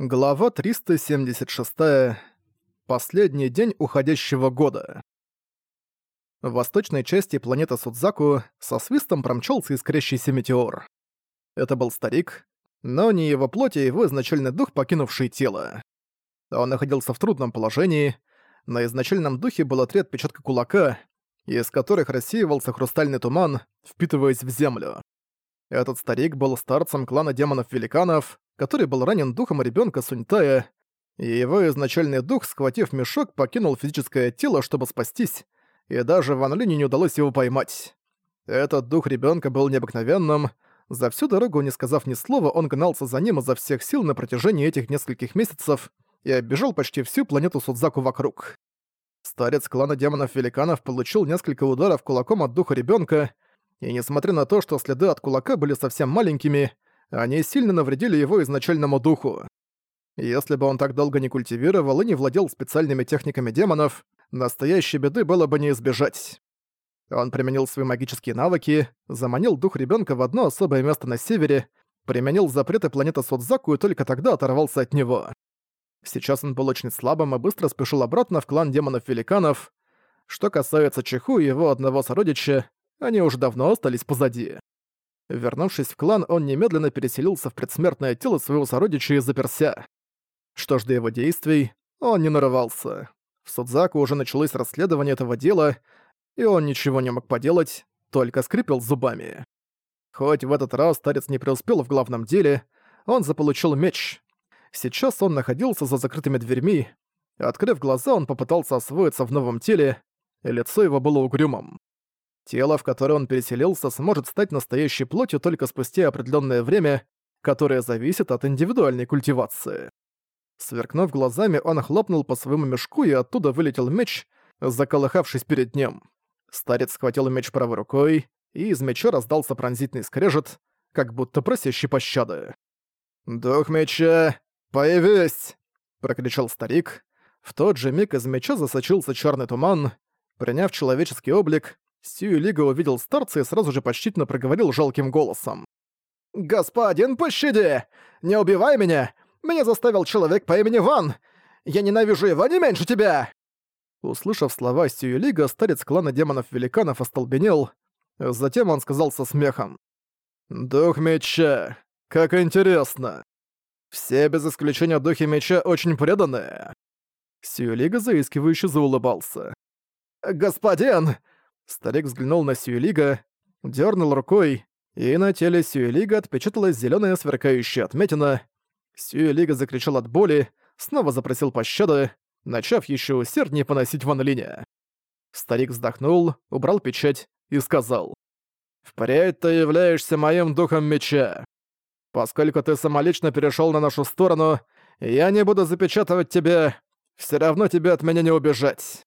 Глава 376. Последний день уходящего года. В восточной части планеты Судзаку со свистом промчался искрящийся метеор. Это был старик, но не его плоть, а его изначальный дух, покинувший тело. Он находился в трудном положении. На изначальном духе было три отпечатка кулака, из которых рассеивался хрустальный туман, впитываясь в землю. Этот старик был старцем клана демонов-великанов, который был ранен духом ребенка Суньтая, и его изначальный дух, схватив мешок, покинул физическое тело, чтобы спастись, и даже Ван Линю не удалось его поймать. Этот дух ребенка был необыкновенным. За всю дорогу, не сказав ни слова, он гнался за ним изо всех сил на протяжении этих нескольких месяцев и оббежал почти всю планету Судзаку вокруг. Старец клана демонов-великанов получил несколько ударов кулаком от духа ребенка, и несмотря на то, что следы от кулака были совсем маленькими, они сильно навредили его изначальному духу. Если бы он так долго не культивировал и не владел специальными техниками демонов, настоящей беды было бы не избежать. Он применил свои магические навыки, заманил дух ребенка в одно особое место на севере, применил запреты планеты Судзаку и только тогда оторвался от него. Сейчас он был очень слабым и быстро спешил обратно в клан демонов-великанов. Что касается Чеху и его одного сородича, они уже давно остались позади. Вернувшись в клан, он немедленно переселился в предсмертное тело своего сородича и заперся. Что ж до его действий, он не нарывался. В Судзаку уже началось расследование этого дела, и он ничего не мог поделать, только скрипел зубами. Хоть в этот раз старец не преуспел в главном деле, он заполучил меч. Сейчас он находился за закрытыми дверьми. Открыв глаза, он попытался освоиться в новом теле, и лицо его было угрюмым. Тело, в которое он переселился, сможет стать настоящей плотью только спустя определенное время, которое зависит от индивидуальной культивации. Сверкнув глазами, он хлопнул по своему мешку, и оттуда вылетел меч, заколыхавшись перед ним. Старец схватил меч правой рукой, и из меча раздался пронзительный скрежет, как будто просящий пощады. «Дух меча, появись!» — прокричал старик. В тот же миг из меча засочился черный туман. Приняв человеческий облик, Сью Лига увидел старца и сразу же почтительно проговорил жалким голосом. «Господин, пощади! Не убивай меня! Меня заставил человек по имени Ван! Я ненавижу его не меньше тебя!» Услышав слова Сью Лига, старец клана демонов-великанов остолбенел. Затем он сказал со смехом. «Дух меча! Как интересно! Все без исключения духи меча очень преданные!» Сью Лига заискивающе заулыбался. «Господин!» Старик взглянул на Сюэлига, дернул рукой, и на теле Сюэлига отпечаталась зеленая сверкающая отметина. Сюэлига закричал от боли, снова запросил пощады, начав еще усерднее поносить Ван Линя. Старик вздохнул, убрал печать и сказал. «Впредь ты являешься моим духом меча. Поскольку ты самолично перешел на нашу сторону, я не буду запечатывать тебя, все равно тебе от меня не убежать».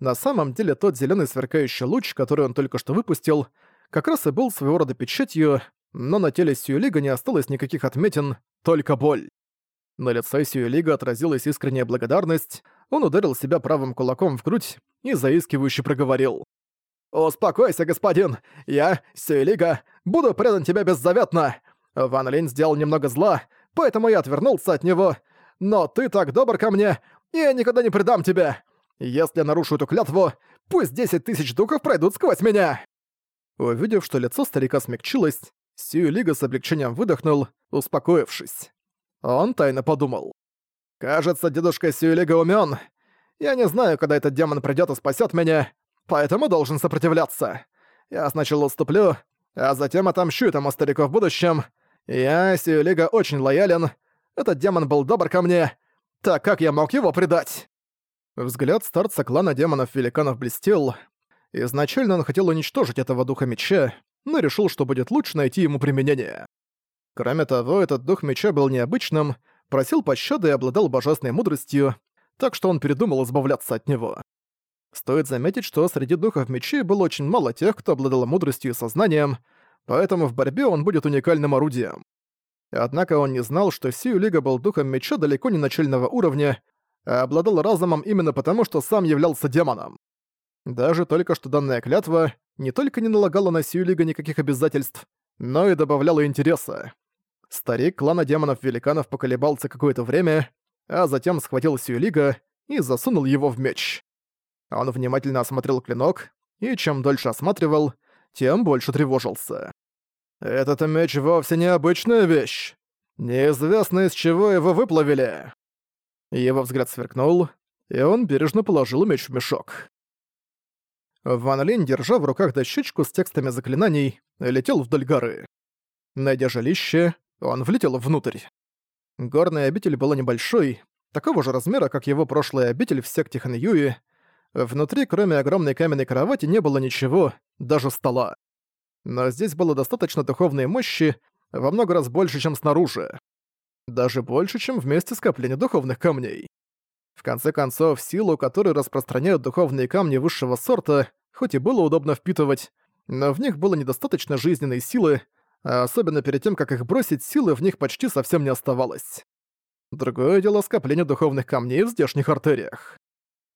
На самом деле тот зеленый сверкающий луч, который он только что выпустил, как раз и был своего рода печатью, но на теле Сьюлига не осталось никаких отметин, только боль. На лице Сьюлига отразилась искренняя благодарность, он ударил себя правым кулаком в грудь и заискивающе проговорил. «Успокойся, господин! Я, Сьюлига, буду предан тебе беззаветно! Ван Линь сделал немного зла, поэтому я отвернулся от него, но ты так добр ко мне, и я никогда не предам тебя! Если я нарушу эту клятву, пусть 10 тысяч дуков пройдут сквозь меня!» Увидев, что лицо старика смягчилось, Сью Лига с облегчением выдохнул, успокоившись. Он тайно подумал. «Кажется, дедушка Сью Лига умён. Я не знаю, когда этот демон придёт и спасёт меня, поэтому должен сопротивляться. Я сначала уступлю, а затем отомщу этому старику в будущем. Я, Сью Лига, очень лоялен. Этот демон был добр ко мне. Так как я мог его предать?» Взгляд старца клана демонов-великанов блестел. Изначально он хотел уничтожить этого духа меча, но решил, что будет лучше найти ему применение. Кроме того, этот дух меча был необычным, просил пощады и обладал божественной мудростью, так что он передумал избавляться от него. Стоит заметить, что среди духов мечей было очень мало тех, кто обладал мудростью и сознанием, поэтому в борьбе он будет уникальным орудием. Однако он не знал, что Сию Лига был духом меча далеко не начального уровня, а обладал разумом именно потому, что сам являлся демоном. Даже только что данная клятва не только не налагала на Сью Лига никаких обязательств, но и добавляла интереса. Старик клана демонов-великанов поколебался какое-то время, а затем схватил Сюэлига и засунул его в меч. Он внимательно осмотрел клинок, и чем дольше осматривал, тем больше тревожился. «Этот меч вовсе не обычная вещь. Неизвестно, из чего его выплавили». Его взгляд сверкнул, и он бережно положил меч в мешок. Ван Линь, держа в руках дощечку с текстами заклинаний, летел вдоль горы. Найдя жилище, он влетел внутрь. Горная обитель была небольшой, такого же размера, как его прошлая обитель в секте Ханьюи. Внутри, кроме огромной каменной кровати, не было ничего, даже стола. Но здесь было достаточно духовной мощи, во много раз больше, чем снаружи. Даже больше, чем в месте скопления духовных камней. В конце концов, силу, которую распространяют духовные камни высшего сорта, хоть и было удобно впитывать, но в них было недостаточно жизненной силы, а особенно перед тем, как их бросить, силы в них почти совсем не оставалось. Другое дело скопление духовных камней в здешних артериях.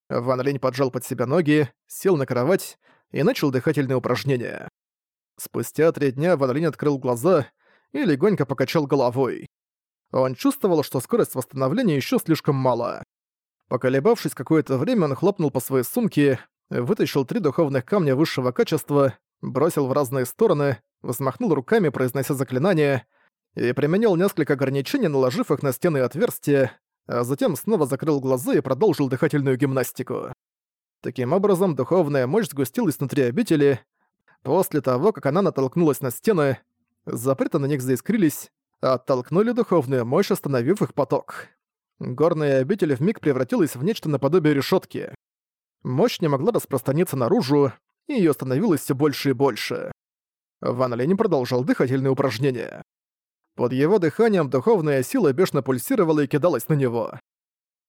Ван Линь поджал под себя ноги, сел на кровать и начал дыхательные упражнения. Спустя три дня Ван Линь открыл глаза и легонько покачал головой. Он чувствовал, что скорость восстановления еще слишком мала. Поколебавшись какое-то время, он хлопнул по своей сумке, вытащил три духовных камня высшего качества, бросил в разные стороны, взмахнул руками, произнося заклинание, и применил несколько ограничений, наложив их на стены и отверстия, а затем снова закрыл глаза и продолжил дыхательную гимнастику. Таким образом, духовная мощь сгустилась внутри обители. После того, как она натолкнулась на стены, запреты на них заискрились, оттолкнули духовную мощь, остановив их поток. Горная обитель вмиг превратилась в нечто наподобие решетки. Мощь не могла распространиться наружу, и её становилось все больше и больше. Ван Лень продолжал дыхательные упражнения. Под его дыханием духовная сила бешено пульсировала и кидалась на него.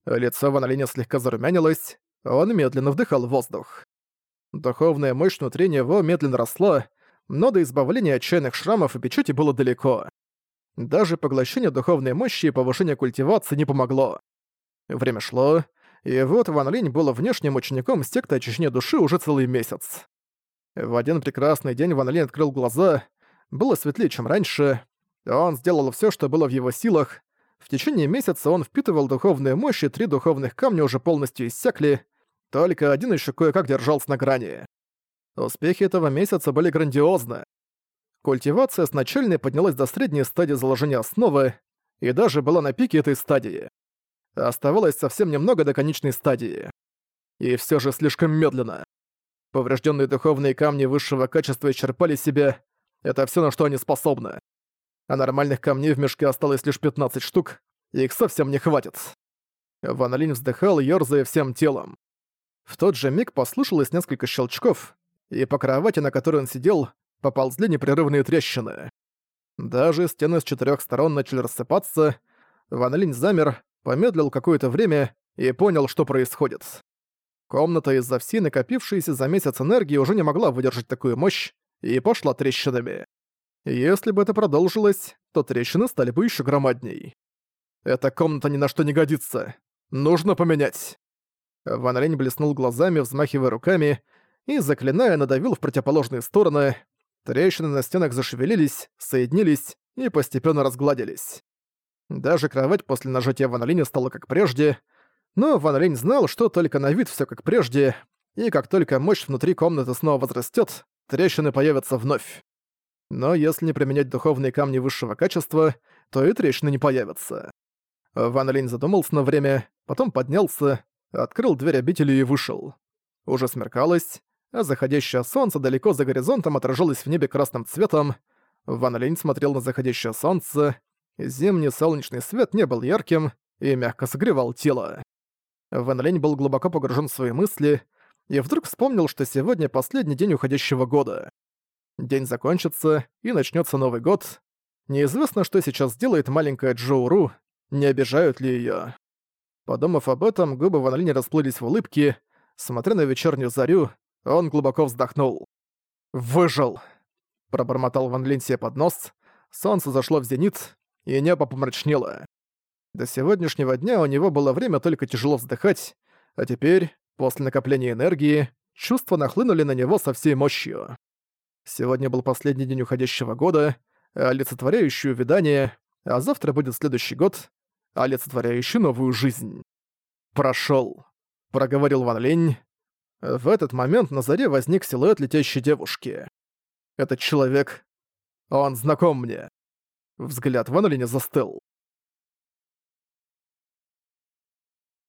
Лицо Ван Линя слегка зарумянилось, он медленно вдыхал воздух. Духовная мощь внутри него медленно росла, но до избавления от чайных шрамов и печати было далеко. Даже поглощение духовной мощи и повышение культивации не помогло. Время шло, и вот Ван Линь был внешним учеником секты очищения души уже целый месяц. В один прекрасный день Ван Линь открыл глаза, было светлее, чем раньше, он сделал все, что было в его силах. В течение месяца он впитывал духовную мощь, и три духовных камня уже полностью иссякли, только один еще кое-как держался на грани. Успехи этого месяца были грандиозны. Культивация с поднялась до средней стадии заложения основы и даже была на пике этой стадии. Оставалось совсем немного до конечной стадии. И все же слишком медленно. Поврежденные духовные камни высшего качества исчерпали себя. Это все, на что они способны. А нормальных камней в мешке осталось лишь 15 штук, и их совсем не хватит. Ван Линь вздыхал, ёрзая всем телом. В тот же миг послышалось несколько щелчков, и по кровати, на которой он сидел, поползли непрерывные трещины. Даже стены с четырех сторон начали рассыпаться. Ван Линь замер, помедлил какое-то время и понял, что происходит. Комната из-за всей накопившейся за месяц энергии уже не могла выдержать такую мощь и пошла трещинами. Если бы это продолжилось, то трещины стали бы еще громадней. Эта комната ни на что не годится. Нужно поменять. Ван Лень блеснул глазами, взмахивая руками, и, заклиная, надавил в противоположные стороны, Трещины на стенах зашевелились, соединились и постепенно разгладились. Даже кровать после нажатия Ван Линя стала как прежде, но Ван Линь знал, что только на вид все как прежде, и как только мощь внутри комнаты снова возрастет, трещины появятся вновь. Но если не применять духовные камни высшего качества, то и трещины не появятся. Ван Линь задумался на время, потом поднялся, открыл дверь обители и вышел. Уже смеркалось, а заходящее солнце далеко за горизонтом отражалось в небе красным цветом. Ван Линь смотрел на заходящее солнце. Зимний солнечный свет не был ярким и мягко согревал тело. Ван Линь был глубоко погружен в свои мысли и вдруг вспомнил, что сегодня последний день уходящего года. День закончится, и начнется Новый год. Неизвестно, что сейчас сделает маленькая Джоуру, не обижают ли ее. Подумав об этом, губы Ван Линь расплылись в улыбке. Смотря на вечернюю зарю, он глубоко вздохнул. «Выжил!» Пробормотал Ван Линь себе под нос. Солнце зашло в зенит, и небо помрачнело. До сегодняшнего дня у него было время только тяжело вздыхать, а теперь, после накопления энергии, чувства нахлынули на него со всей мощью. Сегодня был последний день уходящего года, олицетворяющее увядание, а завтра будет следующий год, олицетворяющий новую жизнь. «Прошёл», — проговорил Ван Лень. В этот момент на заре возник силуэт летящей девушки. Этот человек... Он знаком мне. Взгляд Ван Линя застыл.